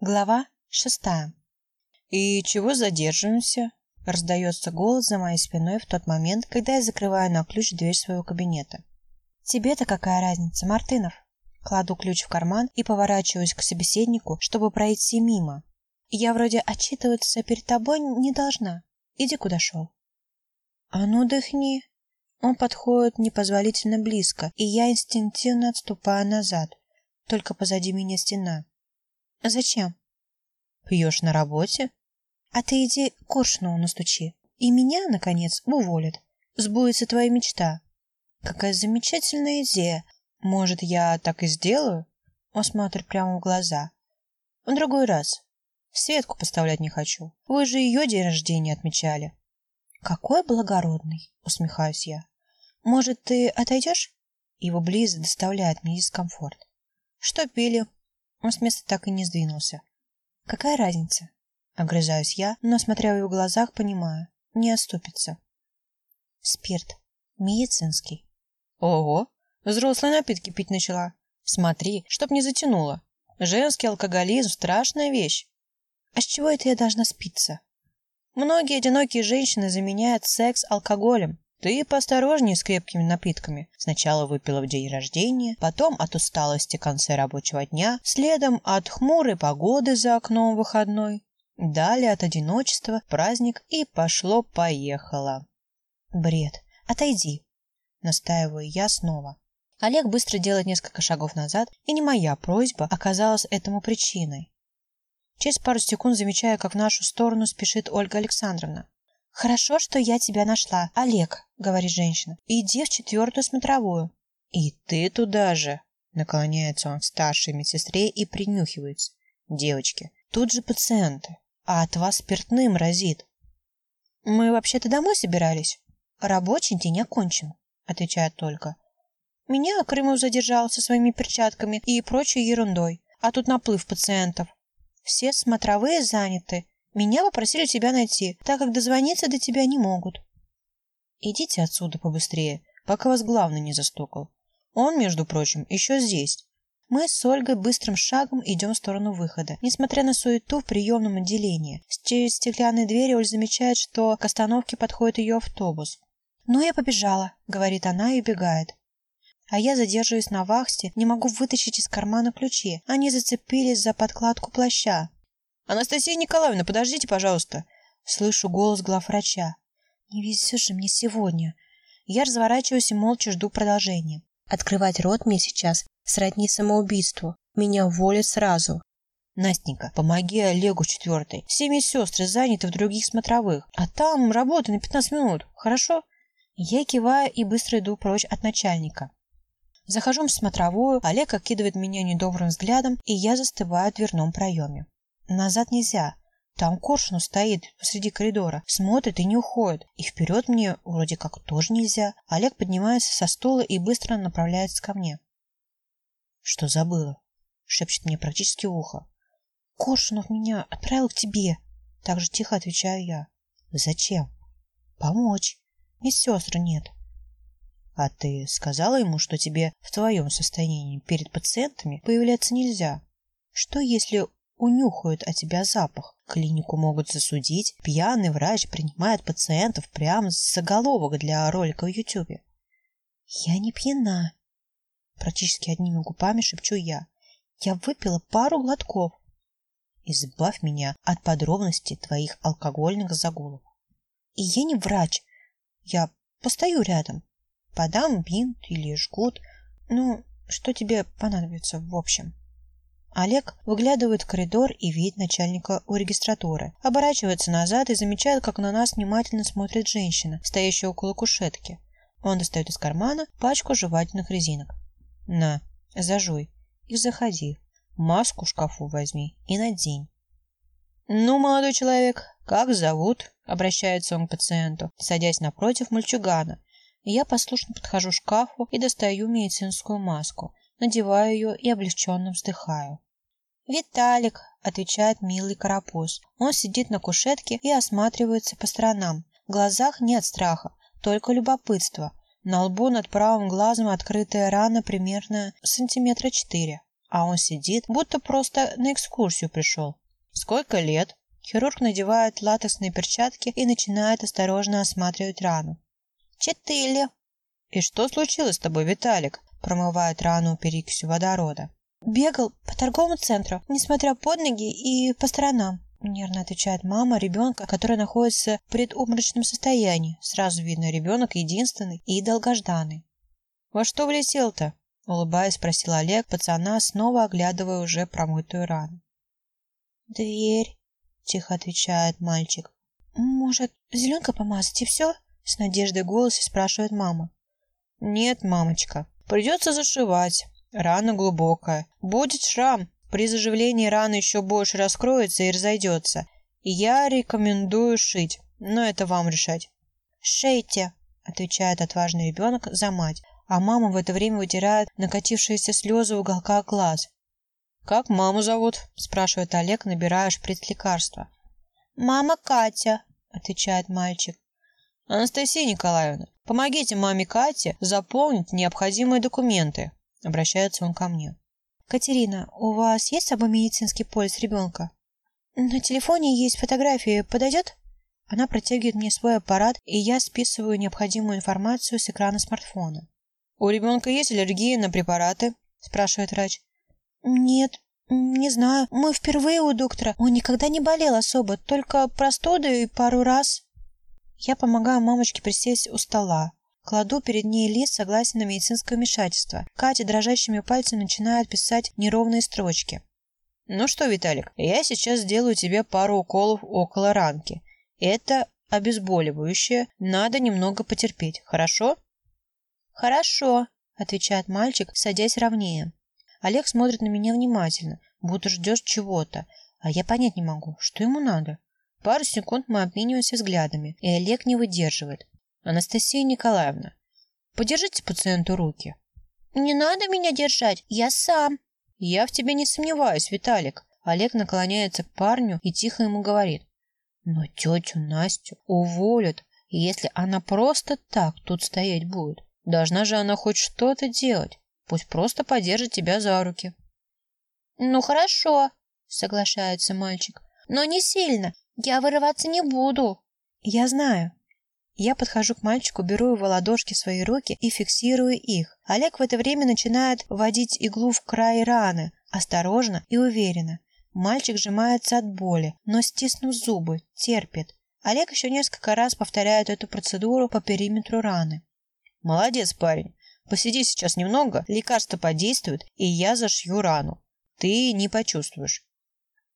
Глава шестая. «И чего задерживаемся?» Раздается голос за моей спиной в тот момент, когда я закрываю на ключ дверь своего кабинета. «Тебе-то какая разница, Мартынов?» Кладу ключ в карман и поворачиваюсь к собеседнику, чтобы пройти мимо. Я вроде отчитываться перед тобой не должна. Иди куда шел. «А ну, дыхни!» Он подходит непозволительно близко, и я инстинктивно отступаю назад. Только позади меня стена. «Зачем?» «Пьешь на работе?» «А ты иди Коршунову настучи, и меня, наконец, уволят. Сбудется твоя мечта». «Какая замечательная идея! Может, я так и сделаю?» Он смотрит прямо в глаза. «В другой раз. Светку поставлять не хочу. Вы же ее день рождения отмечали». «Какой благородный!» — усмехаюсь я. «Может, ты отойдешь?» Его близость доставляет мне дискомфорт. «Что пили?» Он с места так и не сдвинулся. «Какая разница?» Огрызаюсь я, но, смотря в его глазах, понимаю, не оступится. Спирт. Медицинский. Ого, взрослые напитки пить начала. Смотри, чтоб не затянуло. Женский алкоголизм – страшная вещь. А с чего это я должна спиться? Многие одинокие женщины заменяют секс алкоголем. Ты поосторожнее с крепкими напитками. Сначала выпила в день рождения, потом от усталости в конце рабочего дня, следом от хмурой погоды за окном выходной, далее от одиночества, праздник и пошло-поехало. Бред. Отойди. Настаиваю я снова. Олег быстро делает несколько шагов назад, и не моя просьба оказалась этому причиной. Через пару секунд замечаю, как в нашу сторону спешит Ольга Александровна. «Хорошо, что я тебя нашла, Олег», — говорит женщина. «Иди в четвертую смотровую». «И ты туда же!» Наклоняется он к старшей медсестре и принюхивается. «Девочки, тут же пациенты, а от вас спиртным разит». «Мы вообще-то домой собирались. Рабочий день окончен», — отвечает только. «Меня Крымов задержал со своими перчатками и прочей ерундой, а тут наплыв пациентов. Все смотровые заняты, меня попросили тебя найти, так как дозвониться до тебя не могут. Идите отсюда побыстрее, пока вас главный не застукал. Он, между прочим, еще здесь. Мы с Ольгой быстрым шагом идем в сторону выхода. Несмотря на суету в приемном отделении, через стеклянные двери Оль замечает, что к остановке подходит ее автобус. «Ну, я побежала», — говорит она и убегает. А я задерживаюсь на вахте, не могу вытащить из кармана ключи. Они зацепились за подкладку плаща. «Анастасия Николаевна, подождите, пожалуйста!» Слышу голос главврача. «Не везет же мне сегодня!» Я разворачиваюсь и молча жду продолжения. Открывать рот мне сейчас сродни самоубийству. Меня уволят сразу. Настенька, помоги Олегу четвертой. Все медсестры заняты в других смотровых, а там работа на 15 минут, хорошо? Я киваю и быстро иду прочь от начальника. Захожу в смотровую, Олег окидывает меня недобрым взглядом, и я застываю в дверном проеме. Назад нельзя. Там Коршунов стоит посреди коридора, смотрит и не уходит. И вперед мне вроде как тоже нельзя. Олег поднимается со стула и быстро направляется ко мне. «Что забыла?» — шепчет мне практически в ухо. «Коршунов меня отправил к тебе!» Так же тихо отвечаю я. «Зачем?» «Помочь. Медсестры нет». «А ты сказала ему, что тебе в твоем состоянии перед пациентами появляться нельзя? Что, если унюхают от тебя запах. Клинику могут засудить. Пьяный врач принимает пациентов прямо с заголовок для ролика в Ютубе. Я не пьяна. Практически одними губами шепчу я. Я выпила пару глотков. Избавь меня от подробностей твоих алкогольных загулов. И я не врач. Я постою рядом. Подам бинт или жгут. Ну, что тебе понадобится в общем. Олег выглядывает в коридор и видит начальника у регистратуры. Оборачивается назад и замечает, как на нас внимательно смотрит женщина, стоящая около кушетки. Он достает из кармана пачку жевательных резинок. «На, зажуй и заходи. Маску в шкафу возьми и надень». «Ну, молодой человек, как зовут?» — обращается он к пациенту, садясь напротив мальчугана. Я послушно подхожу к шкафу и достаю медицинскую маску, надеваю ее и облегченно вздыхаю. «Виталик», — отвечает милый карапуз. Он сидит на кушетке и осматривается по сторонам. В глазах нет страха, только любопытство. На лбу над правым глазом открытая рана примерно сантиметра четыре. а он сидит, будто просто на экскурсию пришел. Сколько лет? Хирург надевает латексные перчатки и начинает осторожно осматривать рану. Четыре. И что случилось с тобой, Виталик? Промывает рану перекисью водорода. Бегал по торговому центру, несмотря под ноги и по сторонам. Нервно отвечает мама ребенка, который находится в предобморочном состоянии. Сразу видно, ребенок единственный и долгожданный. «Во что влетел-то?» — улыбаясь, спросил Олег пацана, снова оглядывая уже промытую рану. «Дверь», — тихо отвечает мальчик. «Может, зеленка помазать и все?» — с надеждой в голосе спрашивает мама. «Нет, мамочка, придется зашивать. Рана глубокая. Будет шрам. При заживлении рана еще больше раскроется и разойдется. И я рекомендую шить, но это вам решать». «Шейте», — отвечает отважный ребенок за мать, а мама в это время вытирает накатившиеся слезы в уголках глаз. «Как маму зовут?» – спрашивает Олег, набирая шприц лекарства. «Мама Катя», – отвечает мальчик. «Анастасия Николаевна, помогите маме Кате заполнить необходимые документы», – обращается он ко мне. «Катерина, у вас есть с собой медицинский полис ребенка?» «На телефоне есть фотографии. Подойдет?» Она протягивает мне свой аппарат, и я списываю необходимую информацию с экрана смартфона. «У ребенка есть аллергия на препараты?» – спрашивает врач. «Нет, не знаю. Мы впервые у доктора. Он никогда не болел особо, только простуды и пару раз». Я помогаю мамочке присесть у стола. Кладу перед ней лист согласия на медицинское вмешательство. Катя дрожащими пальцами начинает писать неровные строчки. «Ну что, Виталик, я сейчас сделаю тебе пару уколов около ранки. Это обезболивающее, надо немного потерпеть, хорошо?» «Хорошо», — отвечает мальчик, садясь ровнее. Олег смотрит на меня внимательно, будто ждет чего-то, а я понять не могу, что ему надо. Пару секунд мы обмениваемся взглядами, и Олег не выдерживает. «Анастасия Николаевна, подержите пациенту руки». «Не надо меня держать, я сам». «Я в тебе не сомневаюсь, Виталик». Олег наклоняется к парню и тихо ему говорит. «Но тетю Настю уволят, если она просто так тут стоять будет. Должна же она хоть что-то делать. Пусть просто подержит тебя за руки. Ну хорошо, соглашается мальчик. Но не сильно. Я вырываться не буду. Я знаю. Я подхожу к мальчику, беру его ладошки в свои руки и фиксирую их. Олег в это время начинает вводить иглу в край раны, осторожно и уверенно. Мальчик сжимается от боли, но, стиснув зубы, терпит. Олег еще несколько раз повторяет эту процедуру по периметру раны. Молодец, парень. Посиди сейчас немного, лекарство подействует, и я зашью рану. Ты не почувствуешь.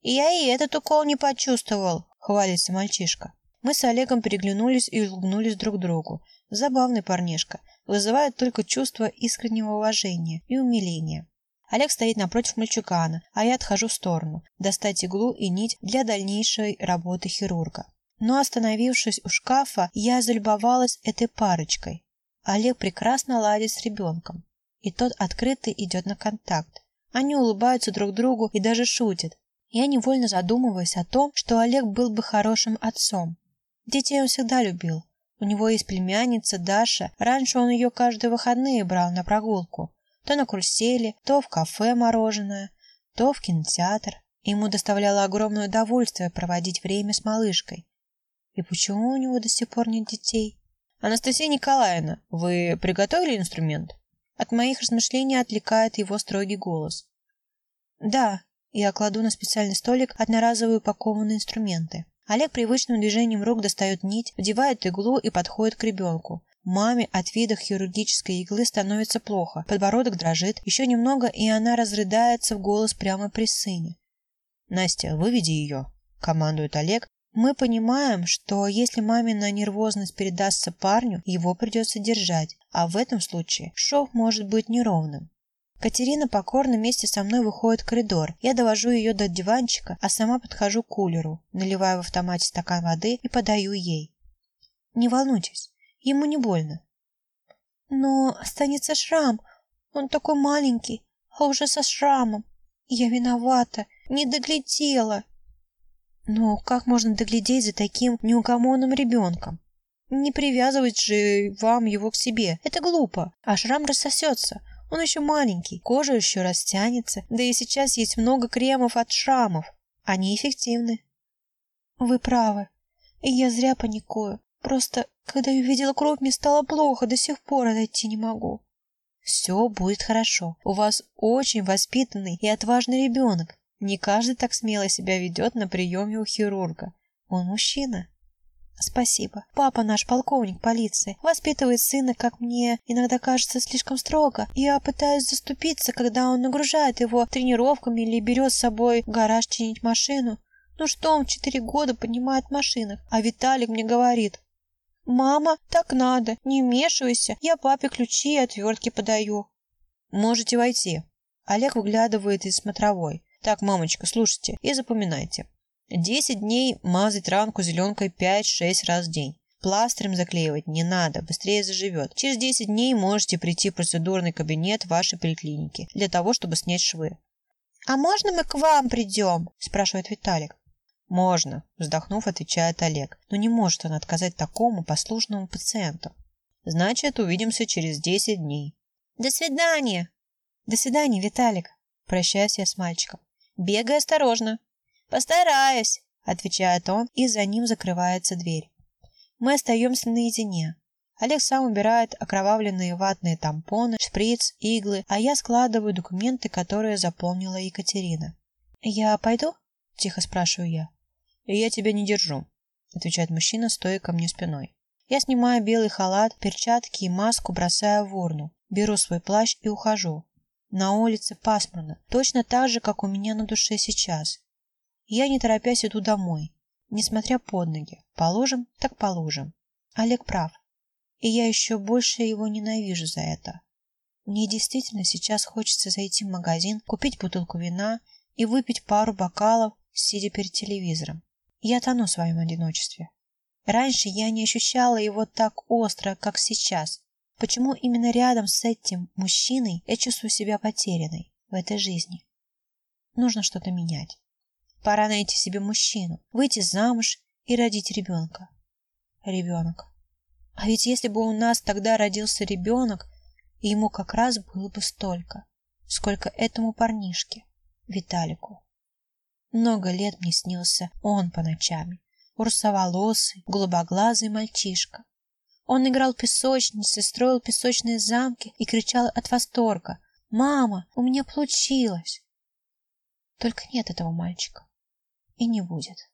Я и этот укол не почувствовал, хвалится мальчишка. Мы с Олегом переглянулись и улыбнулись друг другу. Забавный парнишка, вызывает только чувство искреннего уважения и умиления. Олег стоит напротив мальчугана, а я отхожу в сторону, достать иглу и нить для дальнейшей работы хирурга. Но остановившись у шкафа, я залюбовалась этой парочкой. Олег прекрасно ладит с ребенком, и тот открытый идет на контакт. Они улыбаются друг другу и даже шутят. Я невольно задумываюсь о том, что Олег был бы хорошим отцом. Детей он всегда любил. У него есть племянница Даша. Раньше он ее каждые выходные брал на прогулку. То на карусели, то в кафе мороженое, то в кинотеатр. Ему доставляло огромное удовольствие проводить время с малышкой. И почему у него до сих пор нет детей? «Анастасия Николаевна, вы приготовили инструмент?» От моих размышлений отвлекает его строгий голос. «Да», я кладу на специальный столик одноразовые упакованные инструменты. Олег привычным движением рук достает нить, вдевает иглу и подходит к ребенку. Маме от вида хирургической иглы становится плохо, подбородок дрожит, еще немного, и она разрыдается в голос прямо при сыне. «Настя, выведи ее», — командует Олег, мы понимаем, что если мамина нервозность передастся парню, его придется держать, а в этом случае шов может быть неровным. Катерина покорно вместе со мной выходит в коридор. Я довожу ее до диванчика, а сама подхожу к кулеру, наливаю в автомате стакан воды и подаю ей. Не волнуйтесь, ему не больно. Но останется шрам. Он такой маленький, а уже со шрамом. Я виновата, не доглядела. Но как можно доглядеть за таким неугомонным ребенком? Не привязывать же вам его к себе. Это глупо. А шрам рассосется. Он еще маленький, кожа еще растянется, да и сейчас есть много кремов от шрамов. Они эффективны. Вы правы. И я зря паникую. Просто, когда я увидела кровь, мне стало плохо, до сих пор отойти не могу. Все будет хорошо. У вас очень воспитанный и отважный ребенок. Не каждый так смело себя ведет на приеме у хирурга. Он мужчина. Спасибо. Папа наш полковник полиции. Воспитывает сына, как мне иногда кажется, слишком строго. Я пытаюсь заступиться, когда он нагружает его тренировками или берет с собой в гараж чинить машину. Ну что он в четыре года понимает в машинах? А Виталик мне говорит. «Мама, так надо, не вмешивайся, я папе ключи и отвертки подаю». «Можете войти». Олег выглядывает из смотровой. «Так, мамочка, слушайте и запоминайте. Десять дней мазать ранку зеленкой пять-шесть раз в день. Пластырем заклеивать не надо, быстрее заживет. Через десять дней можете прийти в процедурный кабинет вашей поликлиники для того, чтобы снять швы. «А можно мы к вам придем?» – спрашивает Виталик. «Можно», – вздохнув, отвечает Олег. «Но не может он отказать такому послушному пациенту. Значит, увидимся через десять дней». «До свидания!» «До свидания, Виталик!» Прощаюсь я с мальчиком. «Бегай осторожно!» «Постараюсь», — отвечает он, и за ним закрывается дверь. Мы остаемся наедине. Олег сам убирает окровавленные ватные тампоны, шприц, иглы, а я складываю документы, которые заполнила Екатерина. «Я пойду?» – тихо спрашиваю я. «Я тебя не держу», – отвечает мужчина, стоя ко мне спиной. Я снимаю белый халат, перчатки и маску бросаю в урну, беру свой плащ и ухожу. На улице пасмурно, точно так же, как у меня на душе сейчас. Я, не торопясь, иду домой, несмотря под ноги. Положим, так положим. Олег прав. И я еще больше его ненавижу за это. Мне действительно сейчас хочется зайти в магазин, купить бутылку вина и выпить пару бокалов, сидя перед телевизором. Я тону в своем одиночестве. Раньше я не ощущала его так остро, как сейчас. Почему именно рядом с этим мужчиной я чувствую себя потерянной в этой жизни? Нужно что-то менять. Пора найти себе мужчину, выйти замуж и родить ребенка. Ребенок. А ведь если бы у нас тогда родился ребенок, ему как раз было бы столько, сколько этому парнишке, Виталику. Много лет мне снился он по ночам, русоволосый, голубоглазый мальчишка. Он играл в песочнице, строил песочные замки и кричал от восторга. «Мама, у меня получилось!» Только нет этого мальчика и не будет.